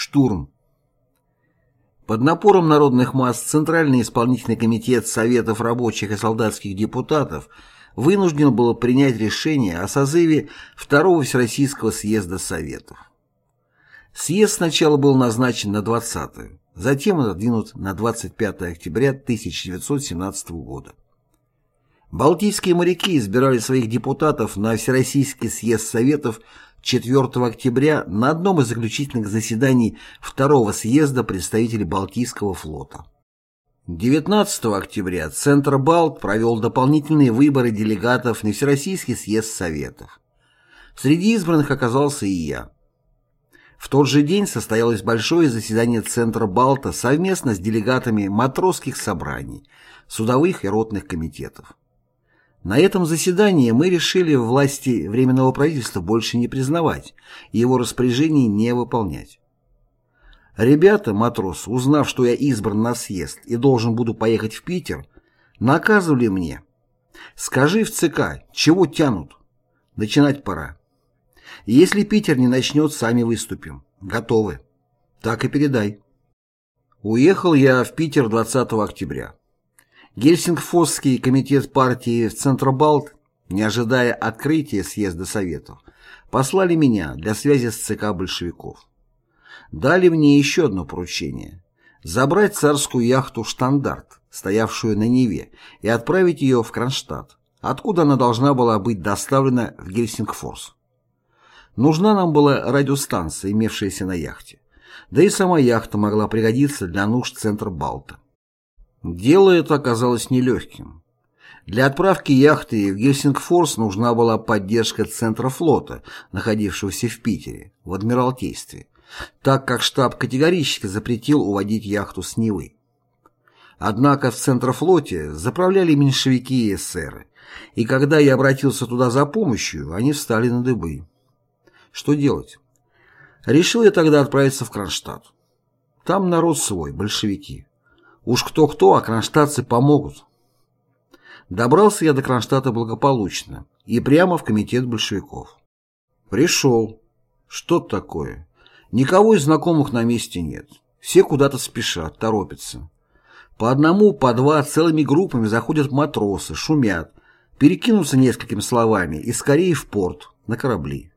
Штурм. Под напором народных масс Центральный исполнительный комитет Советов рабочих и солдатских депутатов вынужден был принять решение о созыве Второго Всероссийского съезда Советов. Съезд сначала был назначен на 20 затем отодвинут на 25 октября 1917 года. Балтийские моряки избирали своих депутатов на Всероссийский съезд Советов 4 октября на одном из заключительных заседаний Второго съезда представителей Балтийского флота. 19 октября Центр Балт провел дополнительные выборы делегатов на Всероссийский съезд Советов. Среди избранных оказался и я. В тот же день состоялось большое заседание Центра Балта совместно с делегатами матросских собраний, судовых и ротных комитетов. На этом заседании мы решили власти Временного правительства больше не признавать и его распоряжений не выполнять. Ребята, матрос, узнав, что я избран на съезд и должен буду поехать в Питер, наказывали мне. Скажи в ЦК, чего тянут? Начинать пора. Если Питер не начнет, сами выступим. Готовы. Так и передай. Уехал я в Питер 20 октября. Гельсингфосский комитет партии в Центробалт, не ожидая открытия съезда Советов, послали меня для связи с ЦК большевиков. Дали мне еще одно поручение – забрать царскую яхту «Штандарт», стоявшую на Неве, и отправить ее в Кронштадт, откуда она должна была быть доставлена в Гельсингфорс. Нужна нам была радиостанция, имевшаяся на яхте. Да и сама яхта могла пригодиться для нужд центра Балта. Дело это оказалось нелегким. Для отправки яхты в Гельсингфорс нужна была поддержка Центра флота, находившегося в Питере, в Адмиралтействе, так как штаб категорически запретил уводить яхту с Невы. Однако в Центрофлоте заправляли меньшевики и эсеры, и когда я обратился туда за помощью, они встали на дыбы. Что делать? Решил я тогда отправиться в Кронштадт. Там народ свой, большевики. Уж кто-кто, а кронштадтцы помогут. Добрался я до Кронштадта благополучно и прямо в комитет большевиков. Пришел. Что такое? Никого из знакомых на месте нет. Все куда-то спешат, торопятся. По одному, по два, целыми группами заходят матросы, шумят, перекинутся несколькими словами и скорее в порт, на корабли.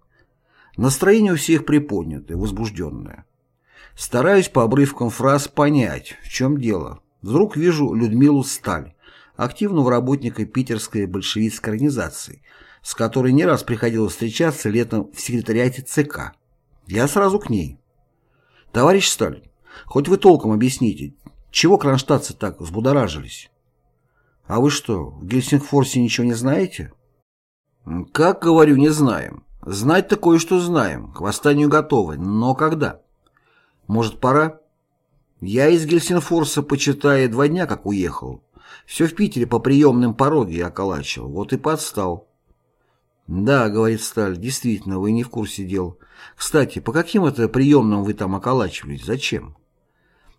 Настроение у всех приподнятое, возбужденное. Стараюсь по обрывкам фраз понять, в чем дело. Вдруг вижу Людмилу Сталь, активного работника питерской большевистской организации, с которой не раз приходилось встречаться летом в секретариате ЦК. Я сразу к ней. «Товарищ Сталь, хоть вы толком объясните, чего кронштадтцы так взбудоражились?» «А вы что, в Гельсингфорсе ничего не знаете?» «Как, говорю, не знаем. Знать такое, что знаем. К восстанию готовы. Но когда?» Может, пора? Я из Гельсинфорса, почитая, два дня как уехал. Все в Питере по приемным пороге околачивал. Вот и подстал. Да, говорит Сталь, действительно, вы не в курсе дел. Кстати, по каким это приемным вы там околачивались? Зачем?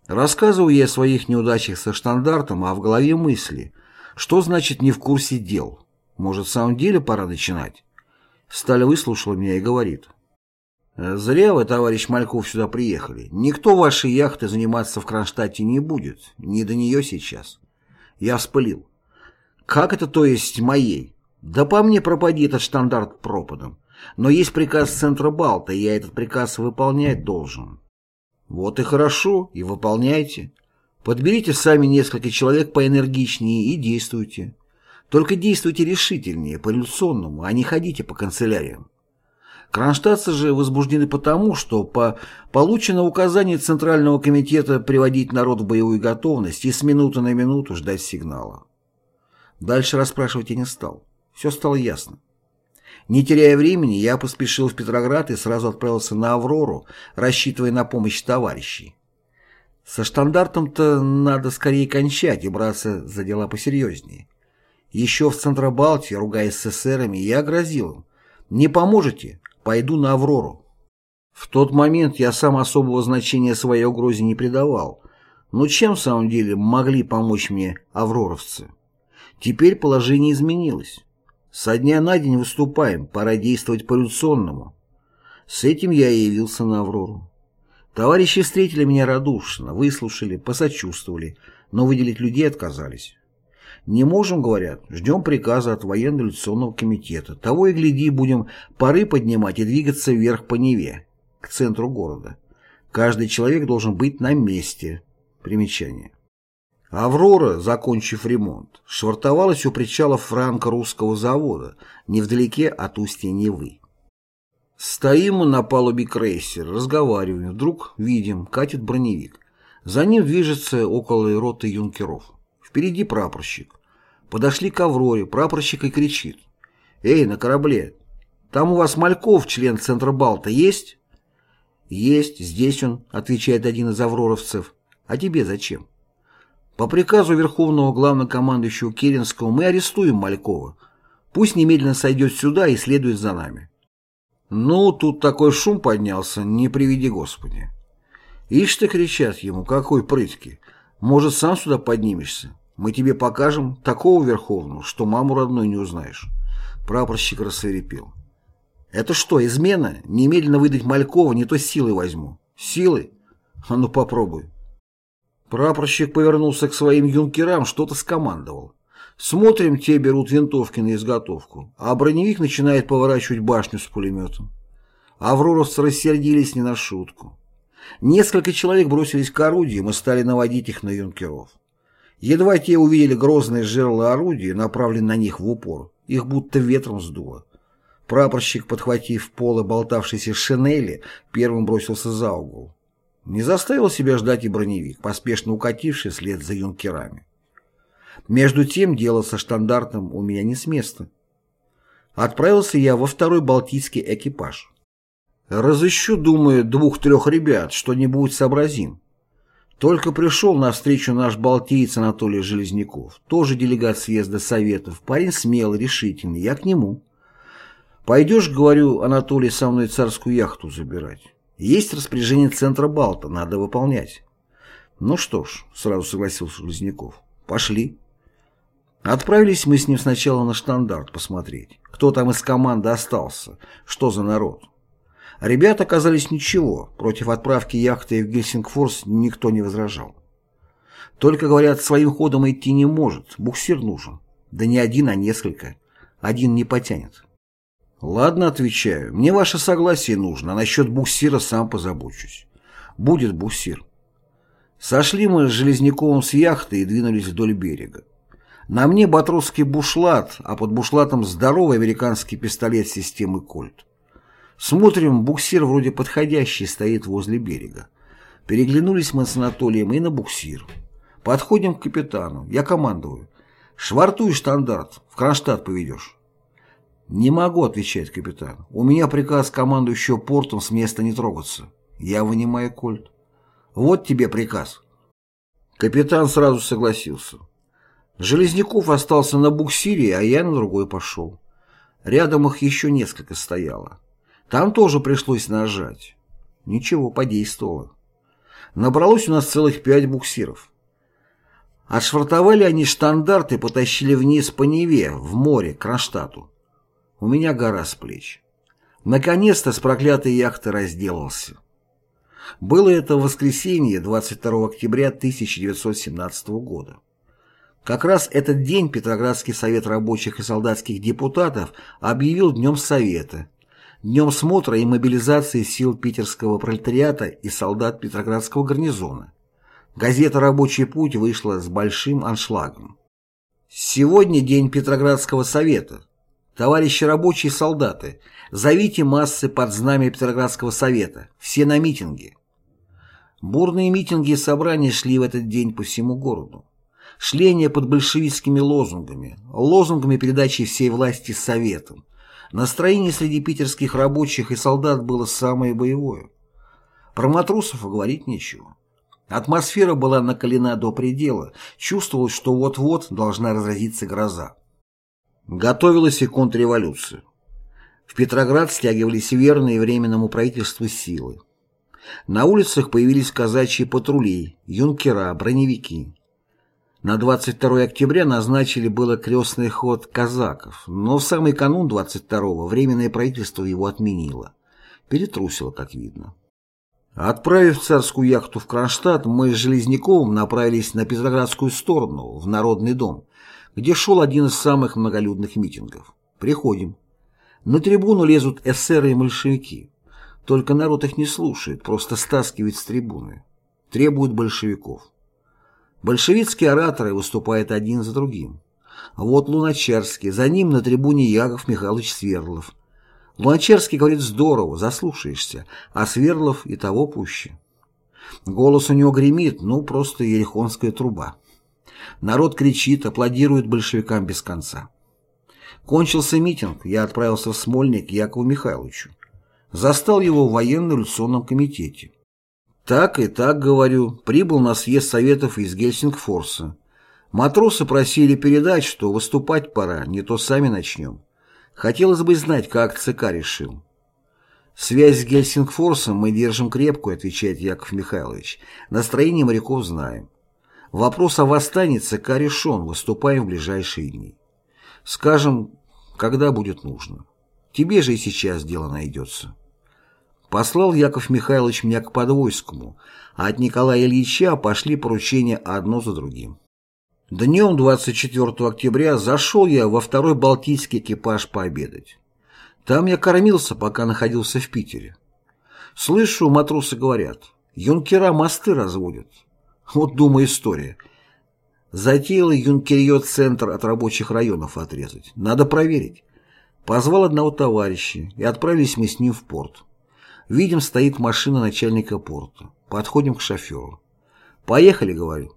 Рассказываю я о своих неудачах со штандартом, а в голове мысли. Что значит не в курсе дел? Может, в самом деле пора начинать? Сталь выслушала меня и говорит. «Зря вы, товарищ Мальков, сюда приехали. Никто вашей яхты заниматься в Кронштадте не будет. Не до нее сейчас». Я вспылил. «Как это, то есть, моей? Да по мне пропади этот штандарт пропадом. Но есть приказ Центра Балта, и я этот приказ выполнять должен». «Вот и хорошо, и выполняйте. Подберите сами несколько человек поэнергичнее и действуйте. Только действуйте решительнее, по-революционному, а не ходите по канцеляриям. Кронштадтцы же возбуждены потому, что по получено указание Центрального комитета приводить народ в боевую готовность и с минуты на минуту ждать сигнала. Дальше расспрашивать я не стал. Все стало ясно. Не теряя времени, я поспешил в Петроград и сразу отправился на «Аврору», рассчитывая на помощь товарищей. Со штандартом-то надо скорее кончать и браться за дела посерьезнее. Еще в Центробалте, ругаясь с эсерами, я грозил им. Не поможете? Пойду на Аврору. В тот момент я сам особого значения своей угрозе не придавал. Но чем в самом деле могли помочь мне авроровцы? Теперь положение изменилось. Со дня на день выступаем, пора действовать по-революционному. С этим я и явился на Аврору. Товарищи встретили меня радушно, выслушали, посочувствовали, но выделить людей отказались. Не можем, говорят, ждем приказа от военно-революционного комитета. Того и гляди, будем пары поднимать и двигаться вверх по Неве, к центру города. Каждый человек должен быть на месте. Примечание. «Аврора», закончив ремонт, швартовалась у причала франко-русского завода, невдалеке от устья Невы. Стоим мы на палубе крейсера, разговариваем, вдруг видим, катит броневик. За ним движется около роты юнкеров. Впереди прапорщик. Подошли к Авроре, прапорщик и кричит. «Эй, на корабле! Там у вас Мальков, член Центробалта, есть?» «Есть, здесь он», — отвечает один из авроровцев. «А тебе зачем?» «По приказу Верховного Главнокомандующего Керенского мы арестуем Малькова. Пусть немедленно сойдет сюда и следует за нами». Ну, тут такой шум поднялся, не приведи Господи. Ишь ты кричат ему, какой прытки. Может, сам сюда поднимешься? Мы тебе покажем такого Верховного, что маму родной не узнаешь. Прапорщик рассверепел. Это что, измена? Немедленно выдать Малькова, не то силой возьму. Силой? А ну попробуй. Прапорщик повернулся к своим юнкерам, что-то скомандовал. Смотрим, те берут винтовки на изготовку, а броневик начинает поворачивать башню с пулеметом. Авроровцы рассердились не на шутку. Несколько человек бросились к орудиям и стали наводить их на юнкеров. Едва те увидели грозные жерла орудия, направленные на них в упор, их будто ветром сдуло. Прапорщик, подхватив полы болтавшейся шинели, первым бросился за угол. Не заставил себя ждать и броневик, поспешно укативший вслед за юнкерами. Между тем дело со штандартом у меня не с места. Отправился я во второй балтийский экипаж. Разыщу, думаю, двух-трех ребят, что-нибудь сообразим. Только пришел навстречу наш балтиец Анатолий Железняков, тоже делегат съезда Советов, парень смелый, решительный, я к нему. Пойдешь, говорю, Анатолий, со мной царскую яхту забирать. Есть распоряжение центра Балта, надо выполнять. Ну что ж, сразу согласился Железняков, пошли. Отправились мы с ним сначала на штандарт посмотреть, кто там из команды остался, что за народ. Ребята оказались ничего, против отправки яхты в Гельсингфорс никто не возражал. Только, говорят, своим ходом идти не может, буксир нужен. Да не один, а несколько. Один не потянет. Ладно, отвечаю, мне ваше согласие нужно, а насчет буксира сам позабочусь. Будет буксир. Сошли мы с Железняковым с яхты и двинулись вдоль берега. На мне батрусский бушлат, а под бушлатом здоровый американский пистолет системы «Кольт». Смотрим, буксир вроде подходящий стоит возле берега. Переглянулись мы с Анатолием и на буксир. Подходим к капитану. Я командую. «Швартуй штандарт, в Кронштадт поведешь». «Не могу», — отвечает капитан. «У меня приказ командующего портом с места не трогаться». Я вынимаю кольт. «Вот тебе приказ». Капитан сразу согласился. Железняков остался на буксире, а я на другой пошел. Рядом их еще несколько стояло. Там тоже пришлось нажать. Ничего, подействовало. Набралось у нас целых пять буксиров. Отшвартовали они штандарты и потащили вниз по Неве, в море, к Кронштадту. У меня гора с плеч. Наконец-то с проклятой яхты разделался. Было это воскресенье, 22 октября 1917 года. Как раз этот день Петроградский совет рабочих и солдатских депутатов объявил Днем Совета, Днем смотра и мобилизации сил питерского пролетариата и солдат Петроградского гарнизона. Газета «Рабочий путь» вышла с большим аншлагом. Сегодня день Петроградского совета. Товарищи рабочие солдаты, зовите массы под знамя Петроградского совета, все на митинги. Бурные митинги и собрания шли в этот день по всему городу шление под большевистскими лозунгами, лозунгами передачи всей власти Советам. Настроение среди питерских рабочих и солдат было самое боевое. Про матросов говорить нечего. Атмосфера была накалена до предела, чувствовалось, что вот-вот должна разразиться гроза. Готовилась и контрреволюция. В Петроград стягивались верные временному правительству силы. На улицах появились казачьи патрули, юнкера, броневики. На 22 октября назначили было крестный ход казаков, но в самый канун 22-го Временное правительство его отменило. Перетрусило, как видно. Отправив царскую яхту в Кронштадт, мы с Железняковым направились на Петроградскую сторону, в Народный дом, где шел один из самых многолюдных митингов. Приходим. На трибуну лезут эсеры и большевики. Только народ их не слушает, просто стаскивает с трибуны. Требуют большевиков. Большевистские ораторы выступают один за другим. Вот Луначарский, за ним на трибуне Яков Михайлович Свердлов – Луначарский говорит здорово, заслушаешься, а Сверлов и того пуще. Голос у него гремит, ну, просто ерехонская труба. Народ кричит, аплодирует большевикам без конца. Кончился митинг, я отправился в Смольник к Якову Михайловичу. Застал его в военно-революционном комитете. Так и так, говорю, прибыл на съезд Советов из Гельсингфорса. Матросы просили передать, что выступать пора, не то сами начнем. Хотелось бы знать, как ЦК решил. Связь с Гельсингфорсом мы держим крепкую, отвечает Яков Михайлович. Настроение моряков знаем. Вопрос о восстании ЦК решен, выступаем в ближайшие дни. Скажем, когда будет нужно. Тебе же и сейчас дело найдется. Послал Яков Михайлович меня к Подвойскому, а от Николая Ильича пошли поручения одно за другим. Днем 24 октября зашел я во второй балтийский экипаж пообедать. Там я кормился, пока находился в Питере. Слышу, матросы говорят, юнкера мосты разводят. Вот, думаю, история. Затеял юнкерье центр от рабочих районов отрезать. Надо проверить. Позвал одного товарища, и отправились мы с ним в порт. Видим, стоит машина начальника порта. Подходим к шоферу. «Поехали», — говорю.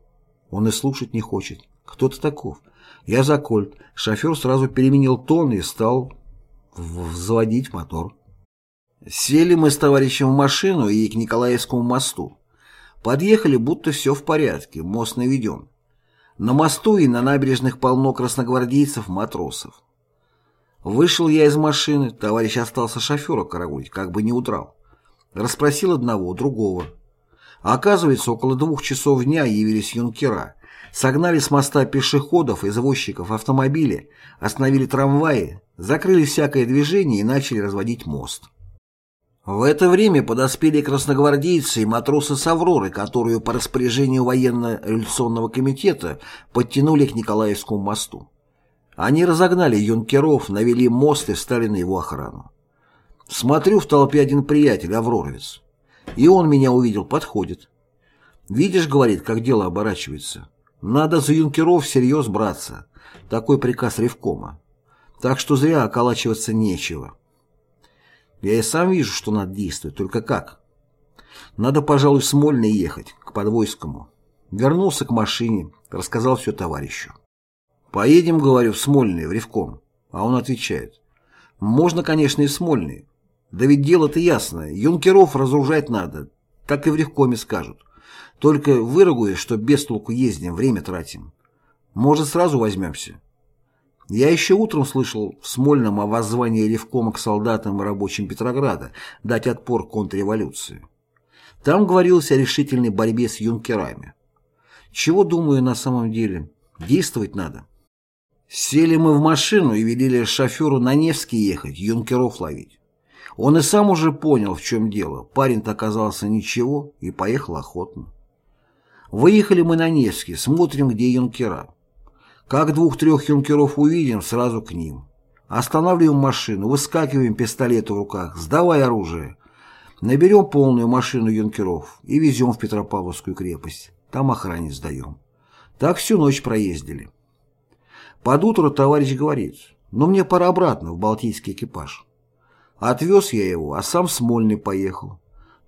Он и слушать не хочет. Кто ты таков? Я Закольт. Шофер сразу переменил тон и стал взводить мотор. Сели мы с товарищем в машину и к Николаевскому мосту. Подъехали, будто все в порядке, мост наведен. На мосту и на набережных полно красногвардейцев, матросов. Вышел я из машины, товарищ остался шофера караулить, как бы не удрал. Расспросил одного, другого. А оказывается, около двух часов дня явились юнкера. Согнали с моста пешеходов, извозчиков, автомобили, остановили трамваи, закрыли всякое движение и начали разводить мост. В это время подоспели красногвардейцы и матросы с «Авроры», которую по распоряжению военно-революционного комитета подтянули к Николаевскому мосту. Они разогнали юнкеров, навели мост и встали на его охрану. Смотрю в толпе один приятель, Авроровец. И он меня увидел, подходит. «Видишь, — говорит, — как дело оборачивается. Надо за юнкеров всерьез браться. Такой приказ Ревкома. Так что зря околачиваться нечего. Я и сам вижу, что надо действовать, только как? Надо, пожалуй, в Смольный ехать, к Подвойскому. Вернулся к машине, рассказал все товарищу. «Поедем, — говорю, — в Смольный, в Ревком». А он отвечает. «Можно, конечно, и в Смольный. Да ведь дело-то ясное. Юнкеров разоружать надо. Так и в Ревкоме скажут. Только выругаюсь, что без толку ездим, время тратим. Может, сразу возьмемся? Я еще утром слышал в Смольном о воззвании Ревкома к солдатам и рабочим Петрограда дать отпор контрреволюции. Там говорилось о решительной борьбе с юнкерами. Чего, думаю, на самом деле? Действовать надо. Сели мы в машину и велели шоферу на Невский ехать, юнкеров ловить. Он и сам уже понял, в чем дело. Парень-то оказался ничего и поехал охотно. Выехали мы на Невский, смотрим, где юнкера. Как двух-трех юнкеров увидим, сразу к ним. Останавливаем машину, выскакиваем, пистолеты в руках, сдавай оружие. Наберем полную машину юнкеров и везем в Петропавловскую крепость. Там охране сдаем. Так всю ночь проездили. Под утро товарищ говорит, ну мне пора обратно в Балтийский экипаж. Отвез я его, а сам в Смольный поехал.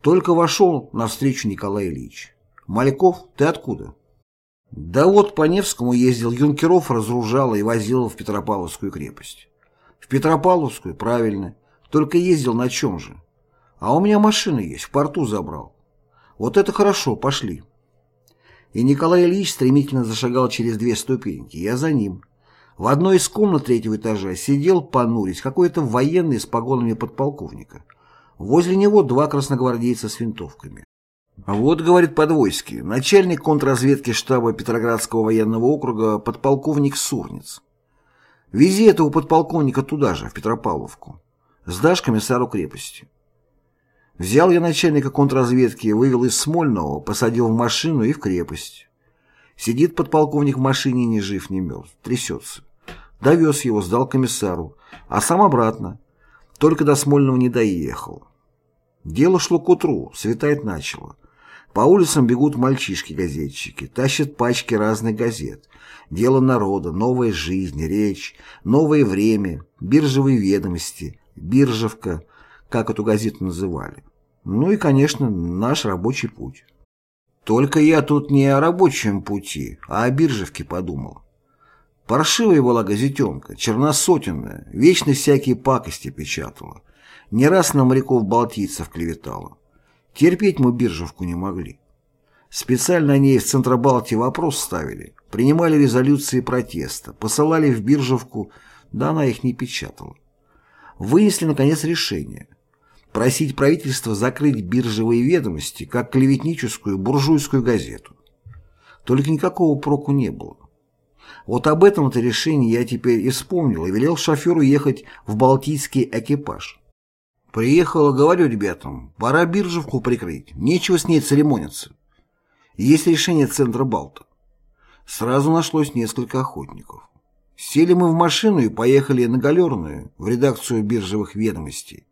Только вошел навстречу Николай Ильич. «Мальков, ты откуда?» «Да вот по Невскому ездил, Юнкеров разоружал и возил в Петропавловскую крепость». «В Петропавловскую? Правильно. Только ездил на чем же?» «А у меня машина есть, в порту забрал». «Вот это хорошо, пошли». И Николай Ильич стремительно зашагал через две ступеньки, я за ним. В одной из комнат третьего этажа сидел, понурясь, какой-то военный с погонами подполковника. Возле него два красногвардейца с винтовками. Вот, говорит Подвойский, начальник контрразведки штаба Петроградского военного округа подполковник Сурниц. Вези этого подполковника туда же, в Петропавловку. Сдашь комиссару крепости. Взял я начальника контрразведки, вывел из Смольного, посадил в машину и в крепость. Сидит подполковник в машине ни жив, ни мертв, трясется. Довез его, сдал комиссару, а сам обратно. Только до Смольного не доехал. Дело шло к утру, светает начало. По улицам бегут мальчишки-газетчики, тащат пачки разных газет. Дело народа, новая жизнь, речь, новое время, биржевые ведомости, биржевка, как эту газету называли. Ну и, конечно, наш рабочий путь. Только я тут не о рабочем пути, а о биржевке подумал. Паршивая была газетенка, черносотенная, вечно всякие пакости печатала. Не раз на моряков-балтийцев клеветала. Терпеть мы биржевку не могли. Специально о ней в Центробалтии вопрос ставили, принимали резолюции протеста, посылали в биржевку, да она их не печатала. Вынесли, наконец, решение просить правительство закрыть биржевые ведомости как клеветническую буржуйскую газету. Только никакого проку не было. Вот об этом-то решении я теперь и вспомнил и велел шоферу ехать в Балтийский экипаж. Приехала, говорю ребятам, пора биржевку прикрыть, нечего с ней церемониться. Есть решение Центра Балта. Сразу нашлось несколько охотников. Сели мы в машину и поехали на Галерную, в редакцию биржевых ведомостей.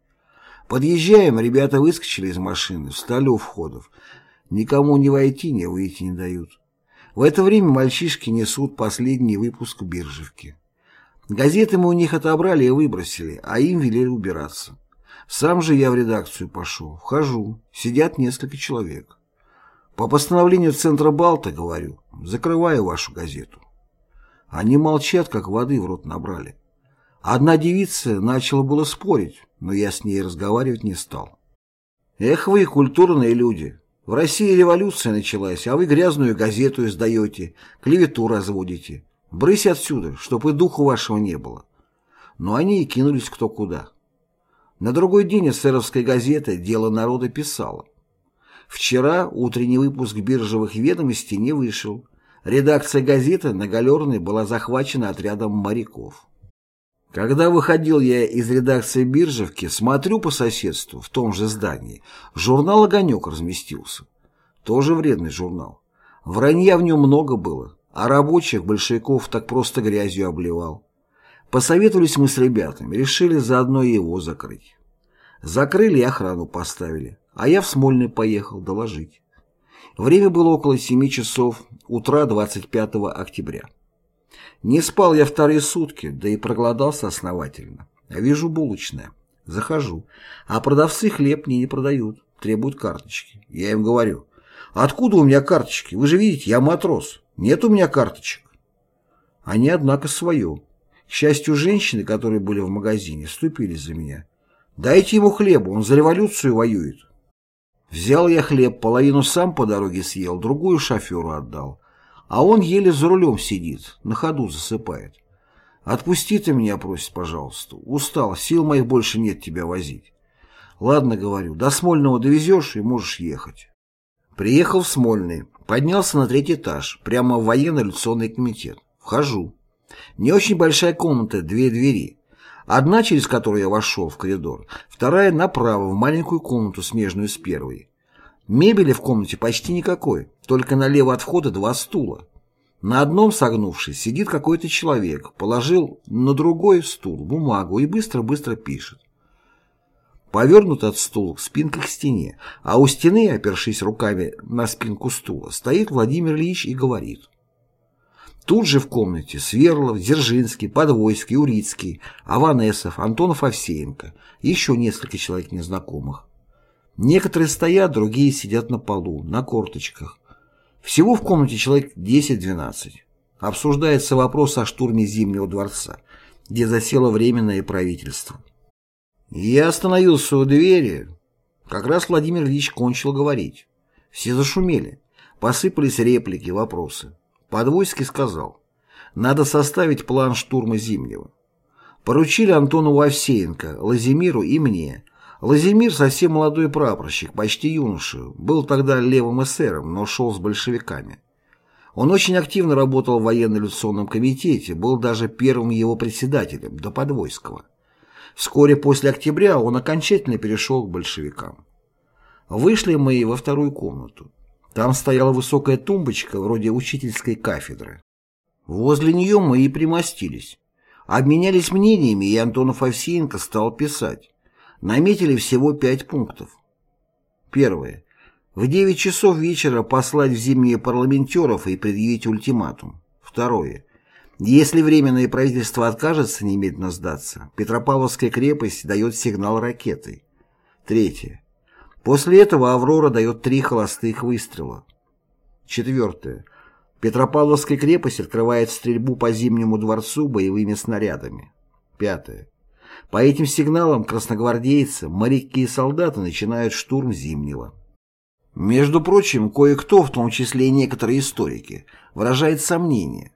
Подъезжаем, ребята выскочили из машины, встали у входов. Никому ни войти, ни выйти не дают. В это время мальчишки несут последний выпуск биржевки. Газеты мы у них отобрали и выбросили, а им велели убираться. Сам же я в редакцию пошел. Вхожу. Сидят несколько человек. По постановлению Центра Балта, говорю, закрываю вашу газету. Они молчат, как воды в рот набрали. Одна девица начала было спорить, но я с ней разговаривать не стал. Эх вы, культурные люди. В России революция началась, а вы грязную газету издаете, клевету разводите. Брысь отсюда, чтоб и духу вашего не было. Но они и кинулись кто куда. На другой день эсеровская газета «Дело народа» писала. Вчера утренний выпуск биржевых ведомостей не вышел. Редакция газеты на Галерной была захвачена отрядом моряков. Когда выходил я из редакции биржевки, смотрю по соседству, в том же здании, журнал «Огонек» разместился. Тоже вредный журнал. Вранья в нем много было, а рабочих большевиков так просто грязью обливал. Посоветовались мы с ребятами, решили заодно его закрыть. Закрыли и охрану поставили, а я в Смольный поехал доложить. Время было около 7 часов утра 25 октября. Не спал я вторые сутки, да и проголодался основательно. А вижу булочная. Захожу, а продавцы хлеб мне не продают, требуют карточки. Я им говорю, откуда у меня карточки? Вы же видите, я матрос, нет у меня карточек. Они, однако, свое. К счастью, женщины, которые были в магазине, вступились за меня. «Дайте ему хлеба, он за революцию воюет». Взял я хлеб, половину сам по дороге съел, другую шоферу отдал. А он еле за рулем сидит, на ходу засыпает. «Отпусти ты меня, просит, пожалуйста. Устал, сил моих больше нет тебя возить». «Ладно, — говорю, — до Смольного довезешь и можешь ехать». Приехал в Смольный, поднялся на третий этаж, прямо в военно-революционный комитет. Вхожу. Не очень большая комната, две двери. Одна, через которую я вошел в коридор, вторая направо, в маленькую комнату, смежную с первой. Мебели в комнате почти никакой, только налево от входа два стула. На одном, согнувшись, сидит какой-то человек, положил на другой стул бумагу и быстро-быстро пишет. Повернут от стула спинка к стене, а у стены, опершись руками на спинку стула, стоит Владимир Ильич и говорит. Тут же в комнате Сверлов, Дзержинский, Подвойский, Урицкий, Аванесов, Антонов Овсеенко еще несколько человек незнакомых. Некоторые стоят, другие сидят на полу, на корточках. Всего в комнате человек 10-12. Обсуждается вопрос о штурме Зимнего дворца, где засело Временное правительство. Я остановился у двери. Как раз Владимир Ильич кончил говорить. Все зашумели. Посыпались реплики, вопросы. Подвойский сказал, надо составить план штурма Зимнего. Поручили Антону Овсеенко, Лазимиру и мне. Лазимир совсем молодой прапорщик, почти юноша, был тогда левым эсером, но шел с большевиками. Он очень активно работал в военно-революционном комитете, был даже первым его председателем, до Подвойского. Вскоре после октября он окончательно перешел к большевикам. Вышли мы во вторую комнату. Там стояла высокая тумбочка, вроде учительской кафедры. Возле нее мы и примостились. Обменялись мнениями, и Антонов Овсеенко стал писать. Наметили всего пять пунктов. Первое. В 9 часов вечера послать в зимние парламентеров и предъявить ультиматум. Второе. Если Временное правительство откажется немедленно сдаться, Петропавловская крепость дает сигнал ракетой. Третье. После этого «Аврора» дает три холостых выстрела. Четвертое. Петропавловская крепость открывает стрельбу по Зимнему дворцу боевыми снарядами. Пятое. По этим сигналам красногвардейцы, моряки и солдаты начинают штурм Зимнего. Между прочим, кое-кто, в том числе и некоторые историки, выражает сомнение.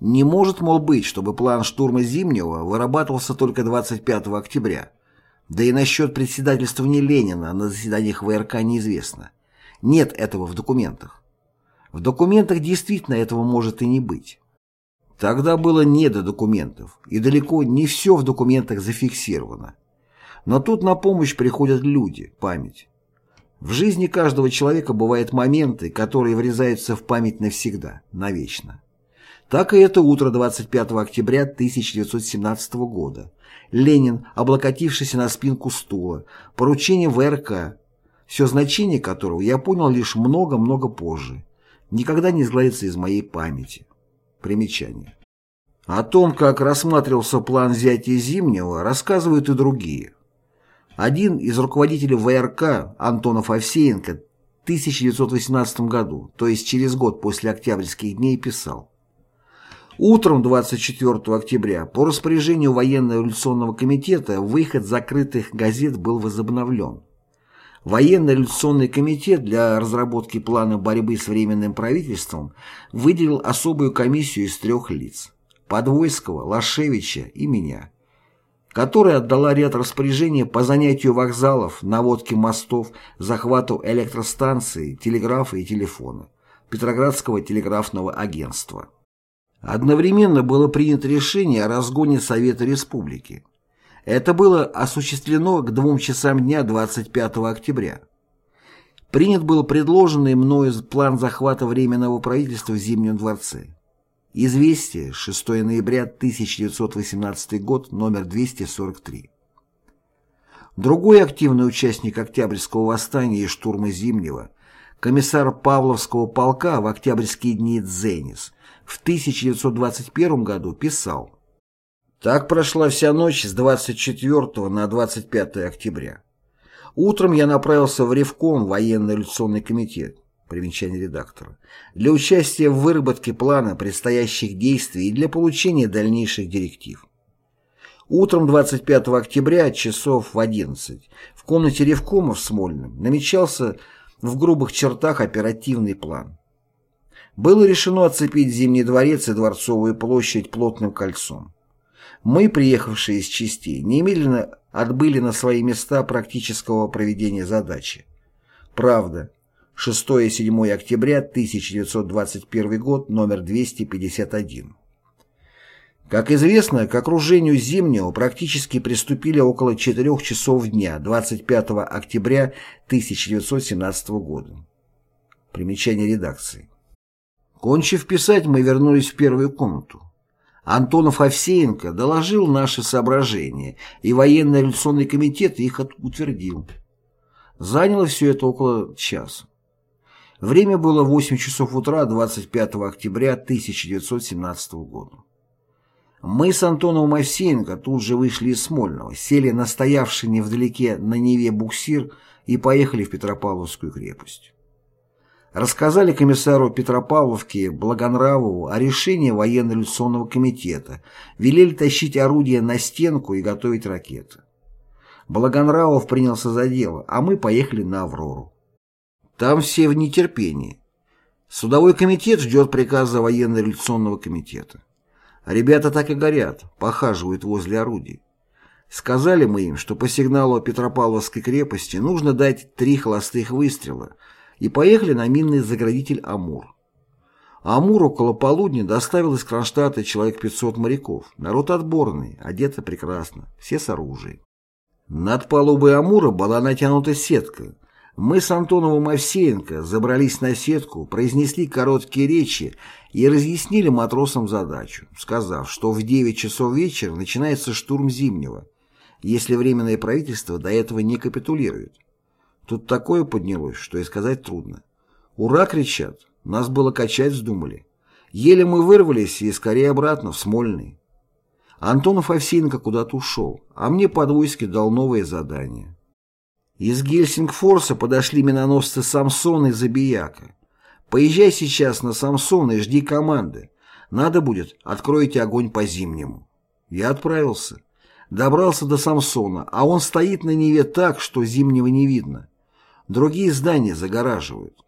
Не может, мол, быть, чтобы план штурма Зимнего вырабатывался только 25 октября. Да и насчет председательствования Ленина на заседаниях ВРК неизвестно. Нет этого в документах. В документах действительно этого может и не быть. Тогда было не до документов, и далеко не все в документах зафиксировано. Но тут на помощь приходят люди, память. В жизни каждого человека бывают моменты, которые врезаются в память навсегда, навечно. Так и это утро 25 октября 1917 года. Ленин, облокотившийся на спинку стула, поручение ВРК, все значение которого я понял лишь много-много позже, никогда не сгладится из моей памяти. Примечание. О том, как рассматривался план взятия Зимнего, рассказывают и другие. Один из руководителей ВРК, Антонов Овсеенко, в 1918 году, то есть через год после Октябрьских дней, писал Утром 24 октября по распоряжению военно-революционного комитета выход закрытых газет был возобновлен. Военно-революционный комитет для разработки плана борьбы с Временным правительством выделил особую комиссию из трех лиц – Подвойского, Лашевича и меня, которая отдала ряд распоряжений по занятию вокзалов, наводке мостов, захвату электростанций, телеграфа и телефона, Петроградского телеграфного агентства. Одновременно было принято решение о разгоне Совета Республики. Это было осуществлено к двум часам дня 25 октября. Принят был предложенный мною план захвата Временного правительства в Зимнем дворце. Известие, 6 ноября 1918 год, номер 243. Другой активный участник Октябрьского восстания и штурма Зимнего, комиссар Павловского полка в октябрьские дни Дзенис, в 1921 году писал «Так прошла вся ночь с 24 на 25 октября. Утром я направился в Ревком, военно-революционный комитет, примечание редактора, для участия в выработке плана предстоящих действий и для получения дальнейших директив. Утром 25 октября часов в 11 в комнате Ревкома в Смольном намечался в грубых чертах оперативный план было решено оцепить Зимний дворец и Дворцовую площадь плотным кольцом. Мы, приехавшие из частей, немедленно отбыли на свои места практического проведения задачи. Правда. 6-7 октября 1921 год, номер 251. Как известно, к окружению Зимнего практически приступили около 4 часов дня 25 октября 1917 года. Примечание редакции. Кончив писать, мы вернулись в первую комнату. Антонов Овсеенко доложил наши соображения, и военно-революционный комитет их утвердил. Заняло все это около часа. Время было 8 часов утра 25 октября 1917 года. Мы с Антоном Овсеенко тут же вышли из Смольного, сели на стоявший невдалеке на Неве буксир и поехали в Петропавловскую крепость рассказали комиссару Петропавловке Благонравову о решении военно-революционного комитета, велели тащить орудия на стенку и готовить ракеты. Благонравов принялся за дело, а мы поехали на «Аврору». Там все в нетерпении. Судовой комитет ждет приказа военно-революционного комитета. Ребята так и горят, похаживают возле орудий. Сказали мы им, что по сигналу Петропавловской крепости нужно дать три холостых выстрела – и поехали на минный заградитель Амур. Амур около полудня доставил из Кронштадта человек 500 моряков. Народ отборный, одеты прекрасно, все с оружием. Над палубой Амура была натянута сетка. Мы с Антоновым Овсеенко забрались на сетку, произнесли короткие речи и разъяснили матросам задачу, сказав, что в 9 часов вечера начинается штурм Зимнего, если Временное правительство до этого не капитулирует. Тут такое поднялось, что и сказать трудно. «Ура!» кричат. Нас было качать вздумали. Еле мы вырвались и скорее обратно, в Смольный. Антонов Овсеенко куда-то ушел, а мне подвойски дал новое задание. Из Гельсингфорса подошли миноносцы «Самсон» и «Забияка». Поезжай сейчас на «Самсон» и жди команды. Надо будет, откройте огонь по зимнему. Я отправился. Добрался до Самсона, а он стоит на Неве так, что зимнего не видно. Другие здания загораживают.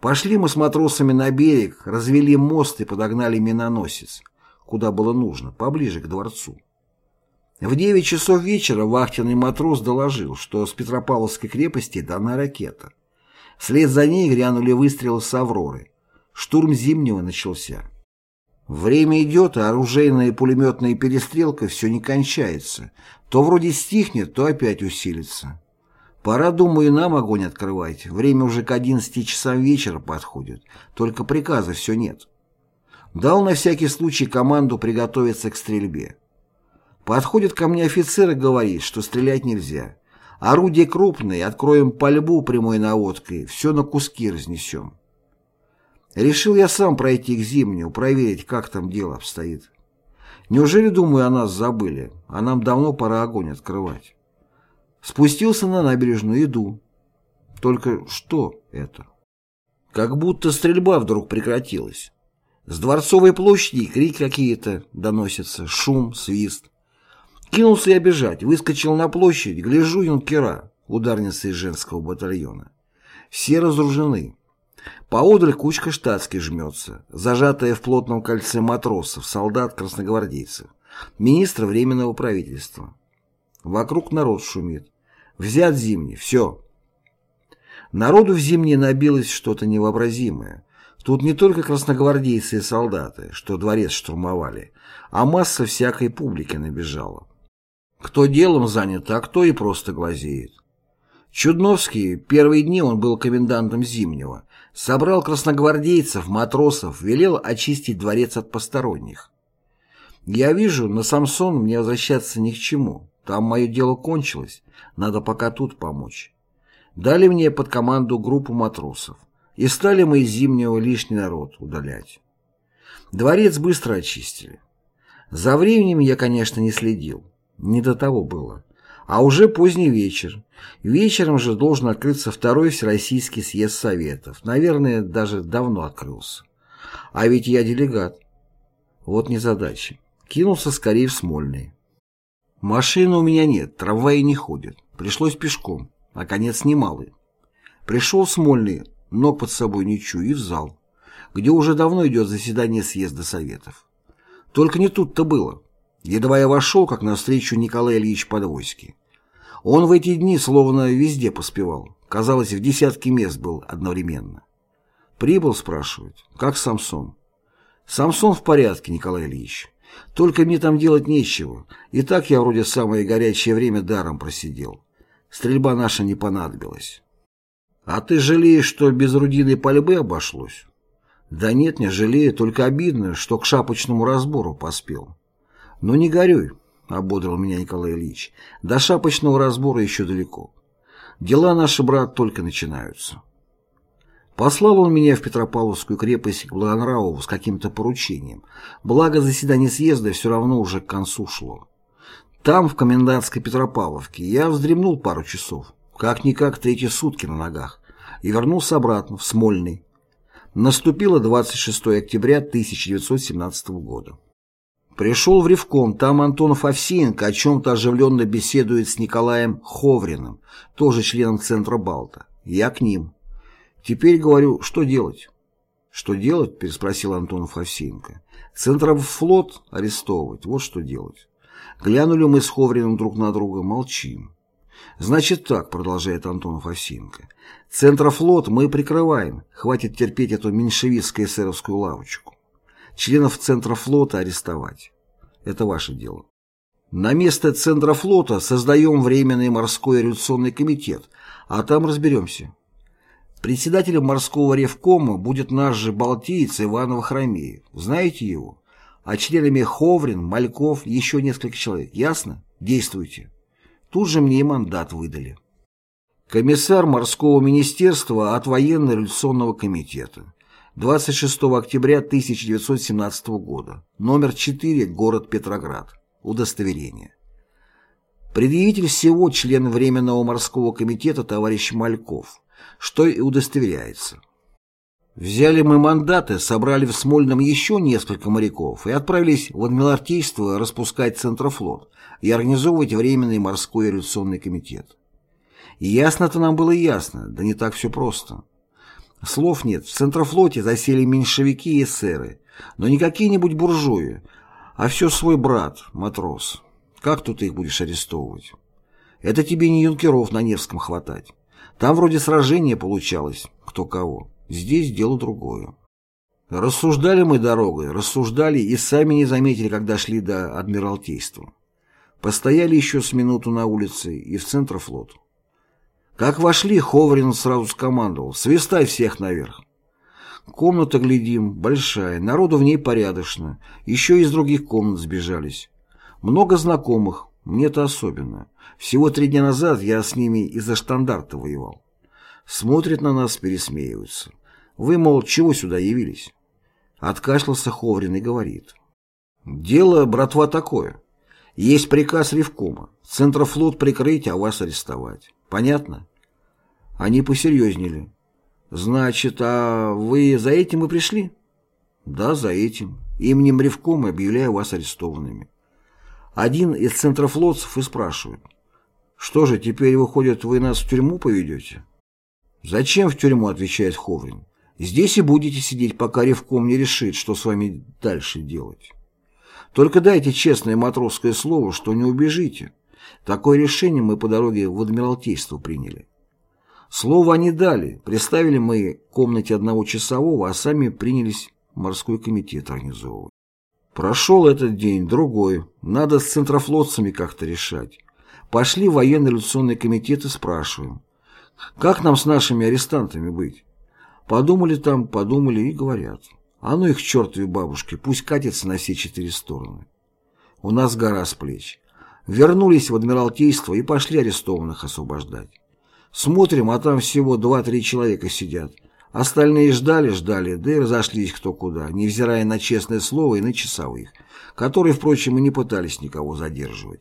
Пошли мы с матросами на берег, развели мост и подогнали миноносец, куда было нужно, поближе к дворцу. В 9 часов вечера вахтенный матрос доложил, что с Петропавловской крепости дана ракета. Вслед за ней грянули выстрелы с «Авроры». Штурм Зимнего начался. Время идет, а оружейная и пулеметная перестрелка все не кончается. То вроде стихнет, то опять усилится. Пора, думаю, нам огонь открывать. Время уже к 11 часам вечера подходит. Только приказа все нет. Дал на всякий случай команду приготовиться к стрельбе. Подходит ко мне офицер и говорит, что стрелять нельзя. Орудие крупное, откроем пальбу прямой наводкой, все на куски разнесем. Решил я сам пройти к Зимнему, проверить, как там дело обстоит. Неужели, думаю, о нас забыли, а нам давно пора огонь открывать. Спустился на набережную, иду. Только что это? Как будто стрельба вдруг прекратилась. С Дворцовой площади крик какие-то доносятся, шум, свист. Кинулся я бежать, выскочил на площадь, гляжу юнкера, ударницы из женского батальона. Все разоружены. Поодаль кучка штатских жмется, зажатая в плотном кольце матросов, солдат, красногвардейцев, министра Временного правительства. Вокруг народ шумит. Взят зимний, все. Народу в зимнее набилось что-то невообразимое. Тут не только красногвардейцы и солдаты, что дворец штурмовали, а масса всякой публики набежала. Кто делом занят, а кто и просто глазеет. Чудновский, первые дни он был комендантом Зимнего, собрал красногвардейцев, матросов, велел очистить дворец от посторонних. Я вижу, на Самсон мне возвращаться ни к чему, там мое дело кончилось, надо пока тут помочь. Дали мне под команду группу матросов, и стали мы из Зимнего лишний народ удалять. Дворец быстро очистили. За временем я, конечно, не следил. Не до того было. А уже поздний вечер. Вечером же должен открыться второй Всероссийский съезд Советов. Наверное, даже давно открылся. А ведь я делегат. Вот незадача. Кинулся скорее в Смольный. Машины у меня нет, трамваи не ходят. Пришлось пешком, а конец немалый. Пришел Смольный, ног под собой не чую, и в зал, где уже давно идет заседание съезда Советов. Только не тут-то было. Едва я вошел, как навстречу Николай Ильич Подвойский. Он в эти дни словно везде поспевал. Казалось, в десятке мест был одновременно. «Прибыл?» – спрашивает. «Как Самсон?» «Самсон в порядке, Николай Ильич. Только мне там делать нечего. И так я вроде самое горячее время даром просидел. Стрельба наша не понадобилась». «А ты жалеешь, что без рудиной пальбы обошлось?» «Да нет, не жалею, только обидно, что к шапочному разбору поспел». «Ну не горюй», — ободрил меня Николай Ильич. «До шапочного разбора еще далеко. Дела наши, брат, только начинаются». Послал он меня в Петропавловскую крепость к Благонравову с каким-то поручением. Благо заседание съезда все равно уже к концу шло. Там, в комендантской Петропавловке, я вздремнул пару часов, как-никак третьи сутки на ногах, и вернулся обратно, в Смольный. Наступило 26 октября 1917 года. Пришел в Ревком, там Антонов Овсеенко о чем-то оживленно беседует с Николаем Ховриным, тоже членом Центра Балта. Я к ним. Теперь говорю, что делать? Что делать? переспросил Антонов Овсеенко. Центрофлот арестовывать, вот что делать. Глянули мы с Ховриным друг на друга, молчим. Значит так, продолжает Антонов Овсеенко. Центрофлот мы прикрываем, хватит терпеть эту меньшевистско-эсеровскую лавочку. Членов Центра флота арестовать. Это ваше дело. На место Центра флота создаем Временный морской революционный комитет, А там разберемся. Председателем морского ревкома будет наш же балтиец Иванов Хромеев. Знаете его? А членами Ховрин, Мальков, еще несколько человек. Ясно? Действуйте. Тут же мне и мандат выдали. Комиссар морского министерства от военно-революционного комитета. 26 октября 1917 года. Номер 4, город Петроград. Удостоверение. Предъявитель всего член Временного морского комитета товарищ Мальков, что и удостоверяется. Взяли мы мандаты, собрали в Смольном еще несколько моряков и отправились в Адмиралтейство распускать Центрофлот и организовывать Временный морской революционный комитет. Ясно-то нам было ясно, да не так все просто. Слов нет, в Центрофлоте засели меньшевики и эсеры, но не какие-нибудь буржуи, а все свой брат, матрос. Как тут их будешь арестовывать? Это тебе не юнкеров на Невском хватать. Там вроде сражение получалось, кто кого. Здесь дело другое. Рассуждали мы дорогой, рассуждали и сами не заметили, когда шли до Адмиралтейства. Постояли еще с минуту на улице и в Центрофлот. Как вошли, Ховрин сразу скомандовал «Свистай всех наверх». Комната, глядим, большая, народу в ней порядочно, еще из других комнат сбежались. Много знакомых, мне-то особенно. Всего три дня назад я с ними из-за штандарта воевал. Смотрят на нас, пересмеиваются. Вы, мол, чего сюда явились? Откашлялся Ховрин и говорит. Дело, братва, такое. Есть приказ Ревкома. Центрофлот прикрыть, а вас арестовать. Понятно? Они посерьезнели. Значит, а вы за этим и пришли? Да, за этим. Именем Ревкома объявляю вас арестованными. Один из центрофлотцев и спрашивает. Что же, теперь, выходит, вы нас в тюрьму поведете? Зачем в тюрьму, отвечает Ховрин. Здесь и будете сидеть, пока Ревком не решит, что с вами дальше делать. Только дайте честное матросское слово, что не убежите. Такое решение мы по дороге в Адмиралтейство приняли. Слово они дали. Представили мы комнате одного часового, а сами принялись морской комитет организовывать. Прошел этот день, другой. Надо с центрофлотцами как-то решать. Пошли в военно-революционный комитет и спрашиваем. Как нам с нашими арестантами быть? Подумали там, подумали и говорят. А ну их чертовы бабушки, пусть катятся на все четыре стороны. У нас гора с плеч. Вернулись в Адмиралтейство и пошли арестованных освобождать. Смотрим, а там всего два-три человека сидят. Остальные ждали, ждали, да и разошлись кто куда, невзирая на честное слово и на часовых, которые, впрочем, и не пытались никого задерживать.